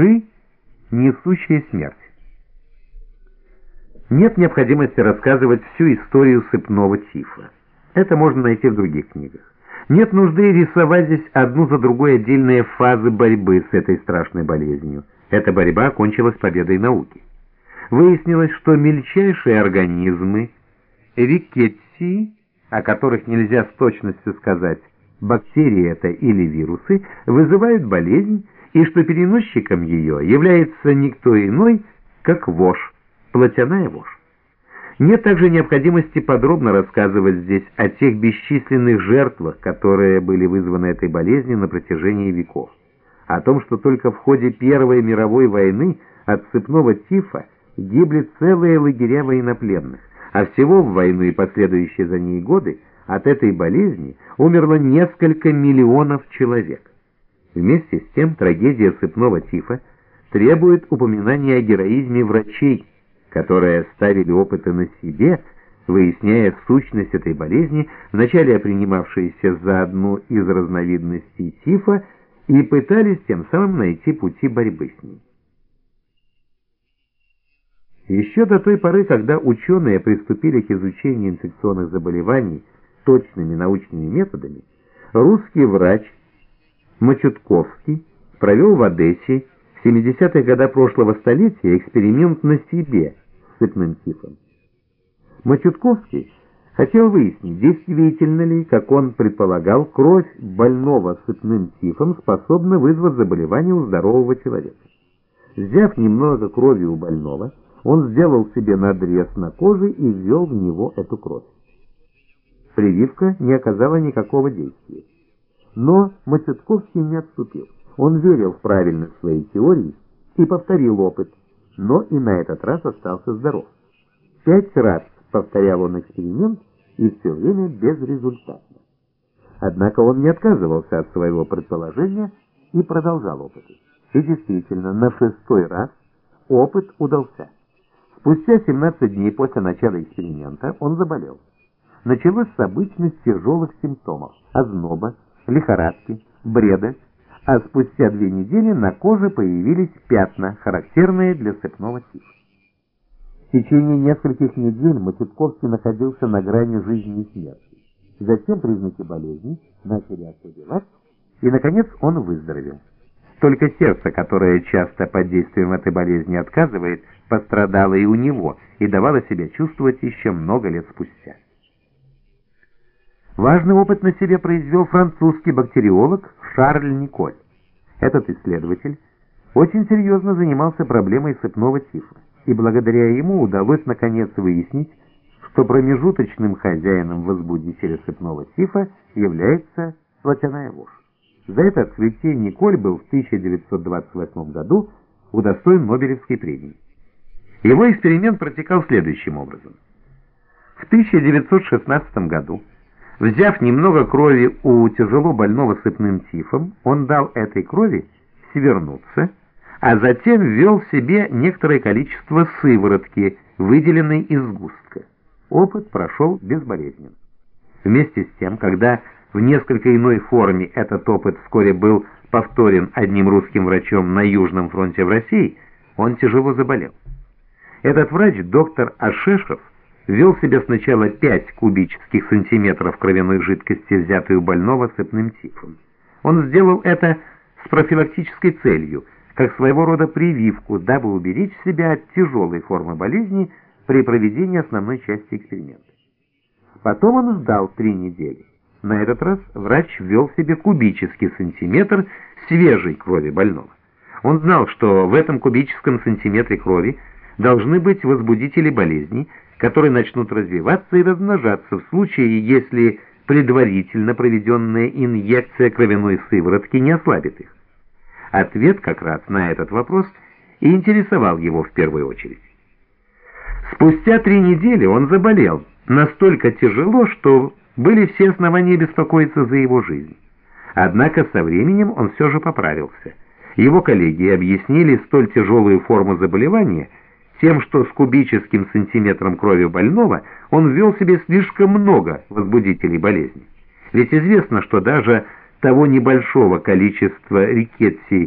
Ши, несущая смерть. Нет необходимости рассказывать всю историю сыпного тифа. Это можно найти в других книгах. Нет нужды рисовать здесь одну за другой отдельные фазы борьбы с этой страшной болезнью. Эта борьба окончилась победой науки. Выяснилось, что мельчайшие организмы, рикетсии, о которых нельзя с точностью сказать, бактерии это или вирусы, вызывают болезнь, и что переносчиком ее является никто иной, как вошь, плотяная вошь. Нет также необходимости подробно рассказывать здесь о тех бесчисленных жертвах, которые были вызваны этой болезнью на протяжении веков. О том, что только в ходе Первой мировой войны от цепного тифа гибли целые лагеря военнопленных, а всего в войну и последующие за ней годы от этой болезни умерло несколько миллионов человек. Вместе с тем трагедия сыпного тифа требует упоминания о героизме врачей, которые ставили опыты на себе, выясняя сущность этой болезни, вначале принимавшиеся за одну из разновидностей тифа, и пытались тем самым найти пути борьбы с ней. Еще до той поры, когда ученые приступили к изучению инфекционных заболеваний точными научными методами, русский врач Мачутковский провел в Одессе в 70-е годы прошлого столетия эксперимент на себе с сыпным тифом. Мачутковский хотел выяснить, действительно ли, как он предполагал, кровь больного сыпным тифом способна вызвать заболевание у здорового человека. Взяв немного крови у больного, он сделал себе надрез на коже и ввел в него эту кровь. Прививка не оказала никакого действия. Но Мачутковский не отступил. Он верил в правильность своей теории и повторил опыт, но и на этот раз остался здоров. Пять раз повторял он эксперимент и все время безрезультатно. Однако он не отказывался от своего предположения и продолжал опыты. И действительно, на шестой раз опыт удался. Спустя 17 дней после начала эксперимента он заболел. Началось с обычных тяжелых симптомов – озноба, лихорадки, бреда, а спустя две недели на коже появились пятна, характерные для сыпного тифа. В течение нескольких недель Матютковский находился на грани жизни и смерти. Затем признаки болезни начали ослабевать, и, наконец, он выздоровел. Только сердце, которое часто под действием этой болезни отказывает, пострадало и у него, и давало себя чувствовать еще много лет спустя. Важный опыт на себе произвел французский бактериолог Шарль Николь. Этот исследователь очень серьезно занимался проблемой сыпного тифа, и благодаря ему удалось наконец выяснить, что промежуточным хозяином возбудителя сыпного тифа является плотяная вошь. За это открытие Николь был в 1928 году удостоен Нобелевской премии. Его эксперимент протекал следующим образом. В 1916 году Взяв немного крови у тяжело больного сыпным тифом, он дал этой крови свернуться, а затем ввел себе некоторое количество сыворотки, выделенной из густка. Опыт прошел безболезненно. Вместе с тем, когда в несколько иной форме этот опыт вскоре был повторен одним русским врачом на Южном фронте в России, он тяжело заболел. Этот врач, доктор Ашешев, ввел себе сначала 5 кубических сантиметров кровяной жидкости, взятой у больного сыпным тифом. Он сделал это с профилактической целью, как своего рода прививку, дабы уберечь себя от тяжелой формы болезни при проведении основной части эксперимента. Потом он ждал три недели. На этот раз врач ввел себе кубический сантиметр свежей крови больного. Он знал, что в этом кубическом сантиметре крови должны быть возбудители болезни, которые начнут развиваться и размножаться в случае, если предварительно проведенная инъекция кровяной сыворотки не ослабит их. Ответ как раз на этот вопрос и интересовал его в первую очередь. Спустя три недели он заболел настолько тяжело, что были все основания беспокоиться за его жизнь. Однако со временем он все же поправился. Его коллеги объяснили столь тяжелую форму заболевания – тем, что с кубическим сантиметром крови больного он ввел себе слишком много возбудителей болезни. Ведь известно, что даже того небольшого количества рикетсий